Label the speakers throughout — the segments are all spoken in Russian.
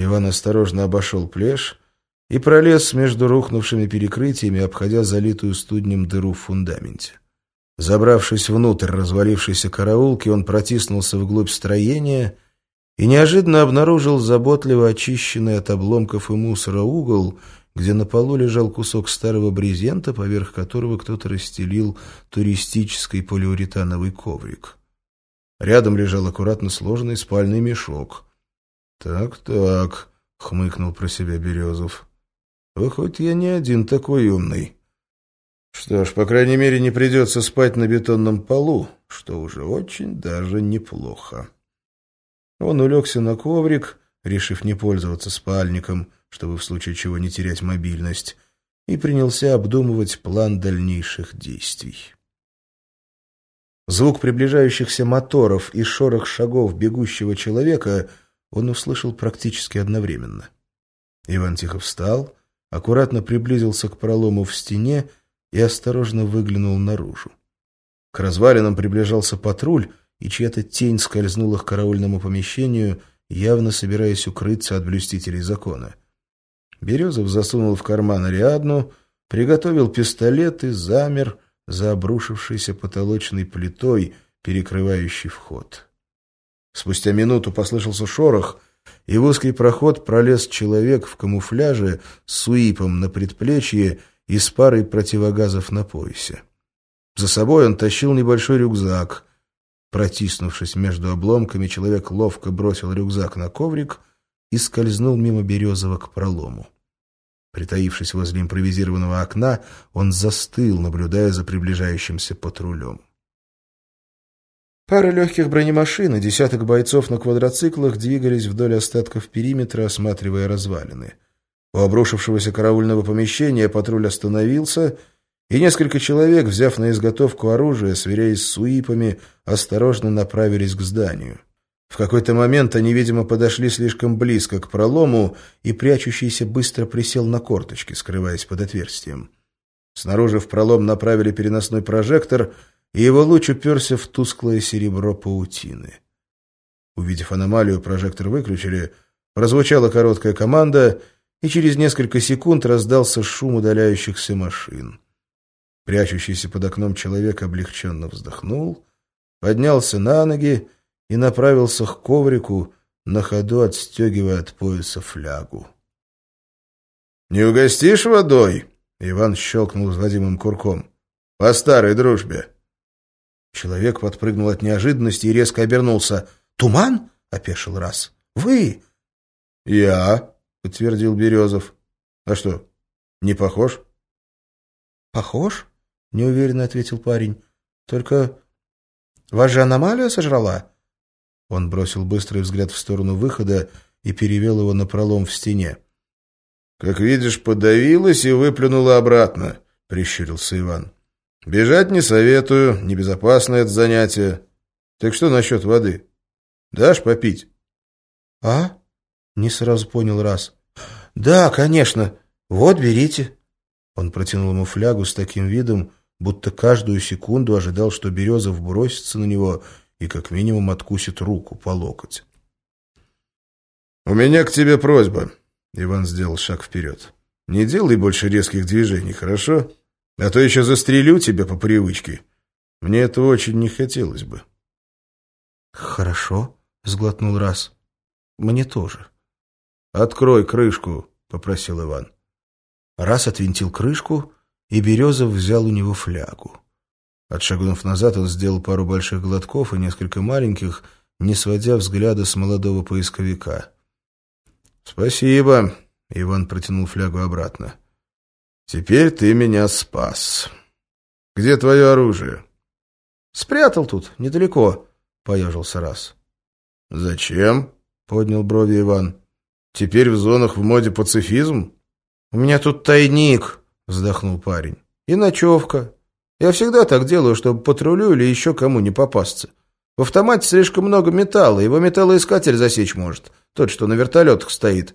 Speaker 1: Иван осторожно обошел плешь и пролез между рухнувшими перекрытиями, обходя залитую студнем дыру в фундаменте. Забравшись внутрь развалившейся караулки, он протиснулся вглубь строения и неожиданно обнаружил заботливо очищенный от обломков и мусора угол, где на полу лежал кусок старого брезента, поверх которого кто-то расстелил туристический полиуретановый коврик. Рядом лежал аккуратно сложенный спальный мешок. «Так-так», — хмыкнул про себя Березов. «Выходит, я не один такой умный. Что ж, по крайней мере, не придется спать на бетонном полу, что уже очень даже неплохо». Он улегся на коврик, решив не пользоваться спальником, чтобы в случае чего не терять мобильность, и принялся обдумывать план дальнейших действий. Звук приближающихся моторов и шорох шагов бегущего человека он услышал практически одновременно. Иван тихо встал, аккуратно приблизился к пролому в стене и осторожно выглянул наружу. К развалинам приближался патруль, и чья-то тень скользнула к караульному помещению, явно собираясь укрыться от блюстителей закона. Березов засунул в карман Ариадну, приготовил пистолет и замер, за обрушившейся потолочной плитой, перекрывающей вход. Спустя минуту послышался шорох, и в узкий проход пролез человек в камуфляже с суипом на предплечье и с парой противогазов на поясе. За собой он тащил небольшой рюкзак. Протиснувшись между обломками, человек ловко бросил рюкзак на коврик и скользнул мимо Березова к пролому. Притаившись возле импровизированного окна, он застыл, наблюдая за приближающимся патрулем. Пара легких бронемашин и десяток бойцов на квадроциклах двигались вдоль остатков периметра, осматривая развалины. У обрушившегося караульного помещения патруль остановился, и несколько человек, взяв на изготовку оружие, сверяясь с суипами, осторожно направились к зданию. В какой-то момент они, видимо, подошли слишком близко к пролому, и прячущийся быстро присел на корточки, скрываясь под отверстием. Снаружи в пролом направили переносной прожектор, и его луч уперся в тусклое серебро паутины. Увидев аномалию, прожектор выключили, прозвучала короткая команда, и через несколько секунд раздался шум удаляющихся машин. Прячущийся под окном человек облегченно вздохнул, поднялся на ноги и направился к коврику, на ходу отстегивая от пояса флягу. «Не угостишь водой?» — Иван щелкнул Владимиром курком. «По старой дружбе». Человек подпрыгнул от неожиданности и резко обернулся. «Туман?» — опешил раз. «Вы?» «Я», — подтвердил Березов. «А что, не похож?» «Похож?» — неуверенно ответил парень. «Только вас же аномалия сожрала?» Он бросил быстрый взгляд в сторону выхода и перевел его на пролом в стене. «Как видишь, подавилась и выплюнула обратно», — прищурился Иван. «Бежать не советую, небезопасно это занятие. Так что насчет воды? Дашь попить?» «А?» — не сразу понял раз. «Да, конечно. Вот, берите». Он протянул ему флягу с таким видом, будто каждую секунду ожидал, что Березов бросится на него и как минимум откусит руку по локоть. «У меня к тебе просьба», — Иван сделал шаг вперед. «Не делай больше резких движений, хорошо? А то еще застрелю тебя по привычке. Мне этого очень не хотелось бы». «Хорошо», — сглотнул раз. «Мне тоже». «Открой крышку», — попросил Иван. Раз отвинтил крышку, и Березов взял у него флягу. Отшагнув назад, он сделал пару больших глотков и несколько маленьких, не сводя взгляда с молодого поисковика. «Спасибо», — Иван протянул флягу обратно. «Теперь ты меня спас. Где твое оружие?» «Спрятал тут, недалеко», — поежился раз. «Зачем?» — поднял брови Иван. «Теперь в зонах в моде пацифизм?» «У меня тут тайник», — вздохнул парень. «И ночевка. Я всегда так делаю, чтобы патрулю или еще кому не попасться. В автомате слишком много металла, его металлоискатель засечь может, тот, что на вертолетах стоит.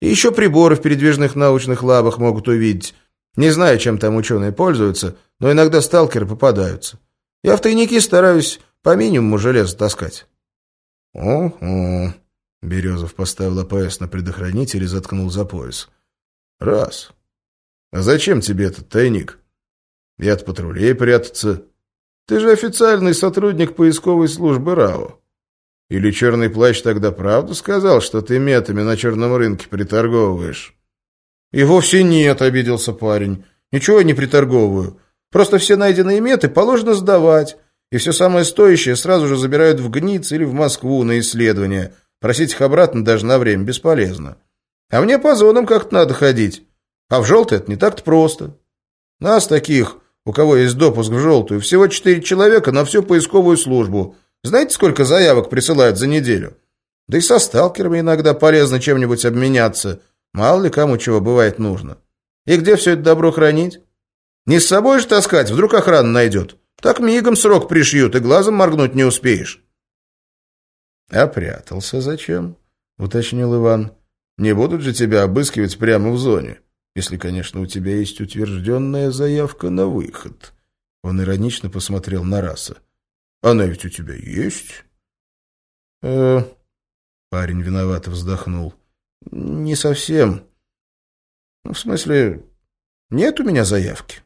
Speaker 1: И еще приборы в передвижных научных лабах могут увидеть. Не знаю, чем там ученые пользуются, но иногда сталкеры попадаются. Я в тайники стараюсь по минимуму железа таскать. «Угу». Березов поставил АПС на предохранитель и заткнул за пояс. «Раз. А зачем тебе этот тайник? И от патрулей прятаться. Ты же официальный сотрудник поисковой службы РАО. Или черный плащ тогда правду сказал, что ты метами на черном рынке приторговываешь? И вовсе нет, обиделся парень. Ничего я не приторговываю. Просто все найденные меты положено сдавать. И все самое стоящее сразу же забирают в ГНИЦ или в Москву на исследование. Просить их обратно даже на время бесполезно. А мне по зонам как-то надо ходить. А в желтый это не так-то просто. Нас таких, у кого есть допуск в желтую, всего четыре человека на всю поисковую службу. Знаете, сколько заявок присылают за неделю? Да и со сталкерами иногда полезно чем-нибудь обменяться. Мало ли кому чего бывает нужно. И где все это добро хранить? Не с собой же таскать, вдруг охрана найдет. Так мигом срок пришьют, и глазом моргнуть не успеешь.
Speaker 2: «А прятался зачем?» — уточнил Иван. «Не будут же тебя обыскивать прямо в зоне, если, конечно, у тебя есть утвержденная заявка на выход». Он иронично посмотрел на раса. Она ведь у тебя есть?
Speaker 1: Э, парень виновато вздохнул. Не совсем. Ну, в смысле, нет у меня заявки.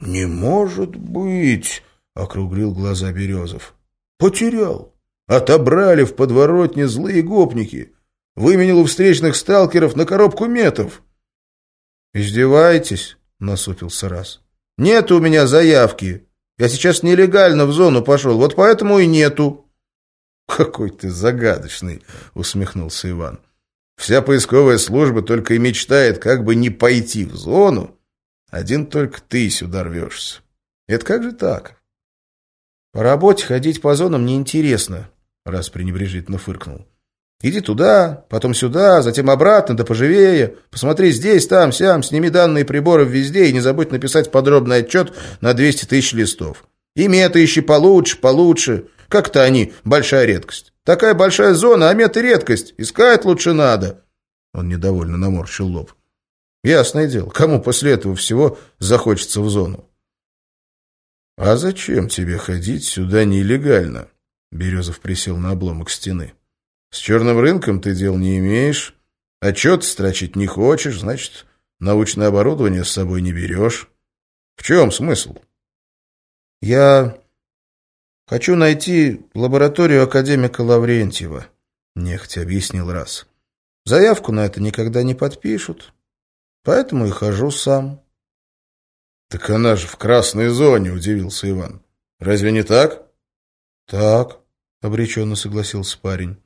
Speaker 2: Не может быть, округлил глаза Березов. Потерял. Отобрали в подворотне злые гопники. Выменил у встречных сталкеров на коробку метов.
Speaker 1: «Издеваетесь?» — насупился раз. «Нет у меня заявки. Я сейчас нелегально в зону пошел, вот поэтому и нету».
Speaker 2: «Какой ты загадочный!» — усмехнулся Иван. «Вся поисковая служба только и мечтает, как бы не пойти в зону. Один только ты сюда рвешься. Это как же так?»
Speaker 1: «По работе ходить по зонам неинтересно», — раз пренебрежительно фыркнул. Иди туда, потом сюда, затем обратно, да поживее. Посмотри здесь, там, сям, сними данные приборов везде и не забудь написать подробный отчет на 200 тысяч листов. И меты ищи получше, получше. Как-то они большая редкость. Такая большая зона, а меты редкость. Искать лучше надо. Он недовольно наморщил лоб. Ясное дело, кому после этого всего захочется в зону?
Speaker 2: А зачем тебе ходить сюда нелегально? Березов присел на обломок стены. С черным рынком ты дел не имеешь, отчет строчить не хочешь, значит, научное оборудование с собой не берешь. В чем смысл?
Speaker 1: Я хочу найти лабораторию академика Лаврентьева, нехотя объяснил раз. Заявку на это никогда не подпишут, поэтому и хожу сам.
Speaker 2: Так она же в красной зоне, удивился Иван. Разве не так?
Speaker 1: Так, обреченно согласился парень.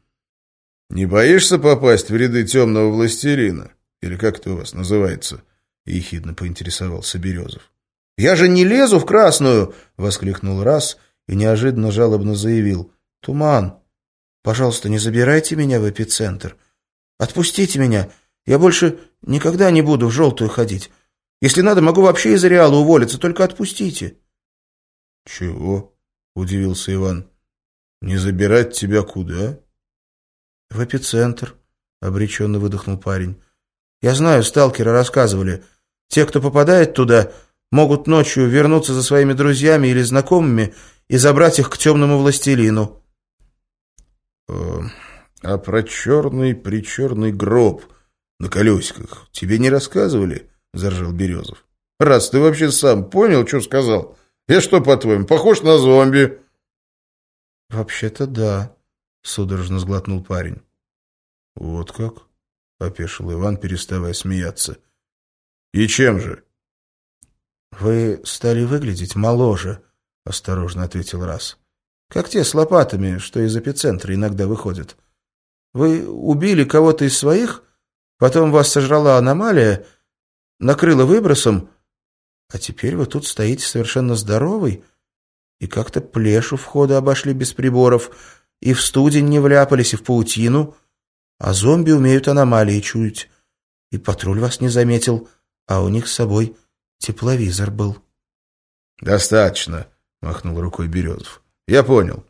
Speaker 2: «Не боишься попасть в ряды темного властелина? Или как это у вас называется?» — ехидно поинтересовался Березов.
Speaker 1: «Я же не лезу в красную!» — воскликнул раз и неожиданно жалобно заявил. «Туман, пожалуйста, не забирайте меня в эпицентр. Отпустите меня. Я больше никогда не буду в желтую ходить. Если надо, могу вообще из ареала уволиться, только отпустите».
Speaker 2: «Чего?» — удивился Иван. «Не забирать тебя куда?»
Speaker 1: «В эпицентр», — обреченно выдохнул парень. «Я знаю, сталкеры рассказывали. Те, кто попадает туда, могут ночью вернуться за своими друзьями или знакомыми и забрать их к темному властелину».
Speaker 2: «Э, «А про черный-причерный гроб на колесиках тебе не рассказывали?» — заржал Березов. «Раз ты вообще сам понял, что сказал? Я что, по-твоему, похож на зомби?»
Speaker 1: «Вообще-то да», — судорожно сглотнул парень.
Speaker 2: «Вот как?» — опешил Иван, переставая смеяться. «И чем же?»
Speaker 1: «Вы стали выглядеть моложе», — осторожно ответил раз. «Как те с лопатами, что из эпицентра иногда выходят. Вы убили кого-то из своих, потом вас сожрала аномалия, накрыла выбросом, а теперь вы тут стоите совершенно здоровый и как-то плешу входа обошли без приборов, и в студень не вляпались, и в паутину, а зомби умеют аномалии чуять. И патруль вас не заметил, а у них с собой тепловизор был.
Speaker 2: «Достаточно», — махнул рукой Березов. «Я понял.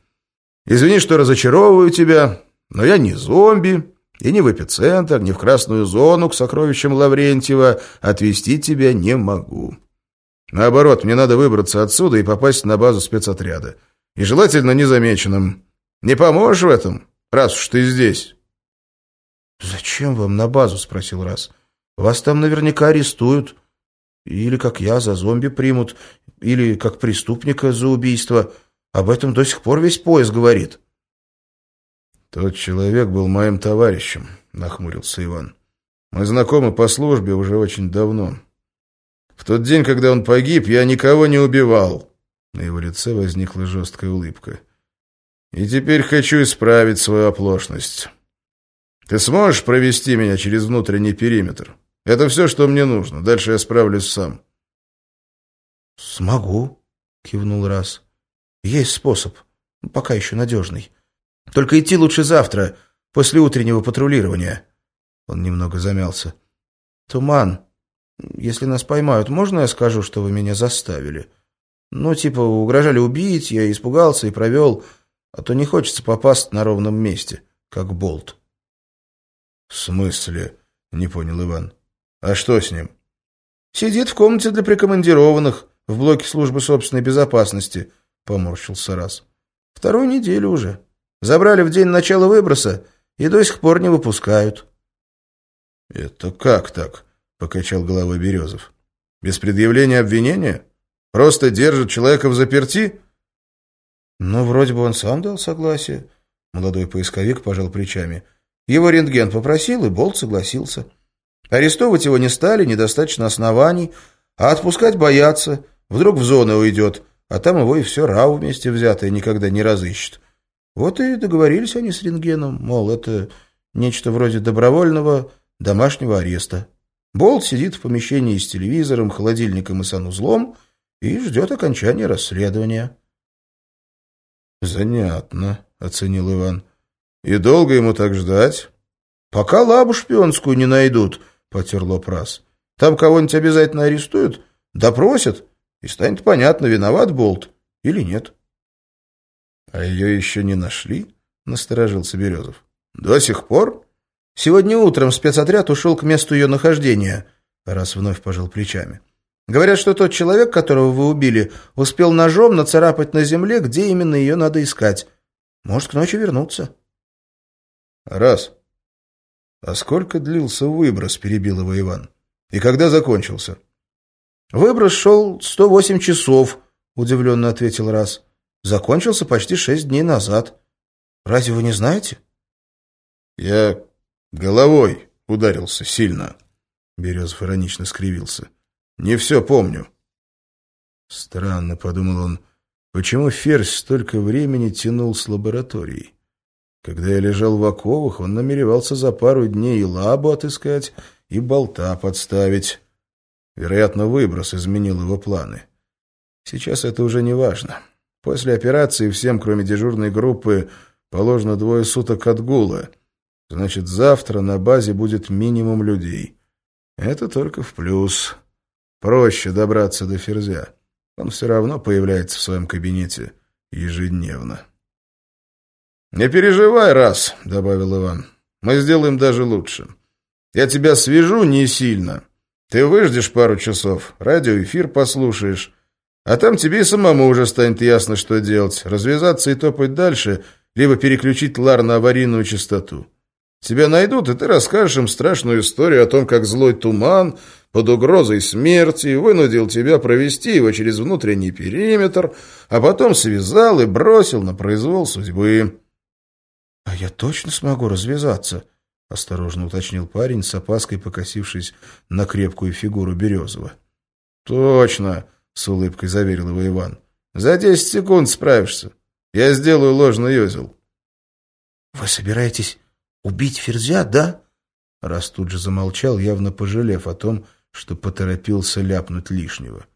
Speaker 2: Извини, что разочаровываю тебя, но я не зомби, и ни в эпицентр, ни в красную зону к сокровищам Лаврентьева отвезти тебя не могу. Наоборот, мне надо выбраться отсюда и попасть на базу спецотряда. И желательно незамеченным. Не поможешь в этом, раз уж ты здесь?»
Speaker 1: «Зачем вам на базу?» — спросил Раз. «Вас там наверняка арестуют. Или, как я, за зомби примут. Или, как преступника за убийство. Об этом до сих пор весь поезд говорит».
Speaker 2: «Тот человек был моим товарищем», — нахмурился Иван. «Мы знакомы по службе уже очень давно. В тот день, когда он погиб, я никого не убивал». На его лице возникла жесткая улыбка. «И теперь хочу исправить свою оплошность». Ты сможешь провести меня через внутренний периметр? Это все, что мне нужно. Дальше я справлюсь сам.
Speaker 1: Смогу, кивнул Раз. Есть способ. Пока еще надежный. Только идти лучше завтра, после утреннего патрулирования. Он немного замялся. Туман. Если нас поймают, можно я скажу, что вы меня заставили? Ну, типа, угрожали убить, я испугался и провел, а то не хочется попасть на ровном месте, как болт.
Speaker 2: «В смысле?» — не понял Иван. «А что с ним?»
Speaker 1: «Сидит в комнате для прикомандированных в блоке службы собственной безопасности», — поморщился раз. «Вторую неделю уже. Забрали в день начала выброса и до сих пор не выпускают».
Speaker 2: «Это как так?» — покачал головой Березов. «Без предъявления обвинения? Просто держат человека в заперти?»
Speaker 1: «Ну, вроде бы он сам дал согласие». Молодой поисковик пожал плечами. Его рентген попросил, и Болт согласился. Арестовывать его не стали, недостаточно оснований, а отпускать боятся. Вдруг в зону уйдет, а там его и все РАУ вместе взятое никогда не разыщет. Вот и договорились они с рентгеном, мол, это нечто вроде добровольного домашнего ареста. Болт сидит в помещении с телевизором, холодильником и санузлом и ждет окончания расследования.
Speaker 2: «Занятно», — оценил Иван. И долго ему так ждать?
Speaker 1: Пока лабу шпионскую не найдут, потер лоб раз. Там кого-нибудь обязательно арестуют, допросят, и станет понятно, виноват Болт или нет.
Speaker 2: А ее еще не нашли? Насторожился Березов. До сих пор?
Speaker 1: Сегодня утром спецотряд ушел к месту ее нахождения, раз вновь пожал плечами. Говорят, что тот человек, которого вы убили, успел ножом нацарапать на земле, где именно ее надо искать. Может, к ночи вернуться.
Speaker 2: Раз. А сколько длился выброс, перебил его Иван. И когда закончился?
Speaker 1: Выброс шел 108 часов, удивленно ответил Раз. Закончился почти шесть дней назад. Разве вы не знаете?
Speaker 2: Я головой ударился сильно. Березов иронично скривился. Не все помню. Странно, подумал он, почему Ферзь столько времени тянул с лабораторией. Когда я лежал в оковах, он намеревался за пару дней и лабу отыскать, и болта подставить. Вероятно, выброс изменил его планы. Сейчас это уже не важно. После операции всем, кроме дежурной группы, положено двое суток отгула. Значит, завтра на базе будет минимум людей. Это только в плюс. Проще добраться до Ферзя. Он все равно появляется в своем кабинете ежедневно. «Не переживай, раз», — добавил Иван. «Мы сделаем даже лучше. Я тебя свяжу не сильно. Ты выждешь пару часов, радиоэфир послушаешь, а там тебе и самому уже станет ясно, что делать. Развязаться и топать дальше, либо переключить лар на аварийную частоту. Тебя найдут, и ты расскажешь им страшную историю о том, как злой туман под угрозой смерти вынудил тебя провести его через внутренний периметр, а потом связал и бросил на произвол судьбы».
Speaker 1: «А я точно смогу развязаться?» — осторожно уточнил парень, с опаской покосившись на крепкую фигуру Березова.
Speaker 2: «Точно!» — с улыбкой заверил его Иван. «За десять секунд справишься. Я сделаю ложный узел».
Speaker 1: «Вы собираетесь убить Ферзя, да?» Раз тут же замолчал, явно пожалев о том, что поторопился ляпнуть лишнего.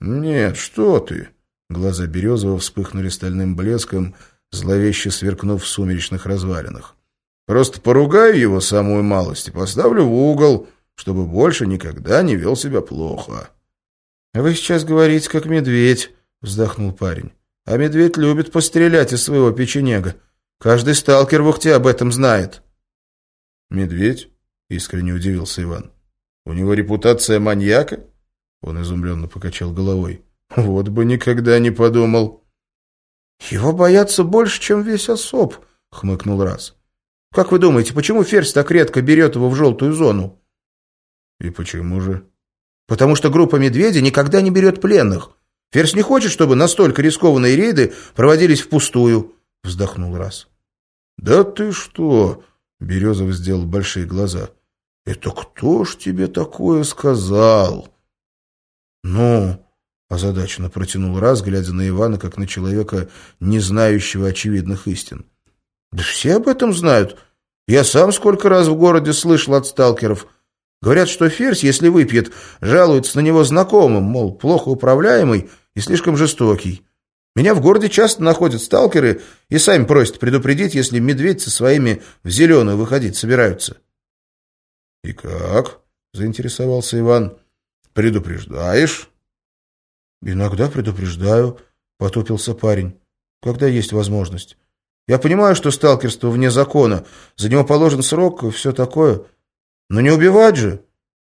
Speaker 2: «Нет, что ты!» Глаза Березова вспыхнули стальным блеском — зловеще сверкнув в сумеречных развалинах. «Просто поругаю его самую малость и поставлю в угол, чтобы больше никогда не вел себя плохо».
Speaker 1: «Вы сейчас говорите, как медведь», — вздохнул парень. «А медведь любит пострелять из своего печенега. Каждый сталкер в Ухте об этом знает».
Speaker 2: «Медведь?» — искренне удивился Иван. «У него репутация маньяка?» Он изумленно покачал головой. «Вот бы никогда не подумал».
Speaker 1: «Его боятся больше, чем весь особ», — хмыкнул раз. Как вы думаете, почему Ферзь так редко берет его в желтую зону?
Speaker 2: И почему же?
Speaker 1: Потому что группа медведя никогда не берет пленных. Ферзь не хочет, чтобы настолько рискованные рейды проводились впустую, вздохнул раз.
Speaker 2: Да ты что? Березов сделал большие глаза. Это кто ж тебе такое сказал?
Speaker 1: Ну, озадаченно протянул раз, глядя на Ивана, как на человека, не знающего очевидных истин. Да все об этом знают. Я сам сколько раз в городе слышал от сталкеров. Говорят, что Ферзь, если выпьет, жалуется на него знакомым, мол, плохо управляемый и слишком жестокий. Меня в городе часто находят сталкеры и сами просят предупредить, если медведь со своими в зеленую выходить собираются.
Speaker 2: — И как? — заинтересовался Иван. — Предупреждаешь?
Speaker 1: — Иногда предупреждаю, — потупился парень, — когда есть возможность. Я понимаю, что сталкерство вне закона, за него положен срок и все такое. Но не убивать же.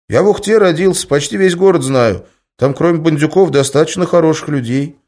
Speaker 1: Я в Ухте родился, почти весь город знаю. Там, кроме бандюков, достаточно хороших людей.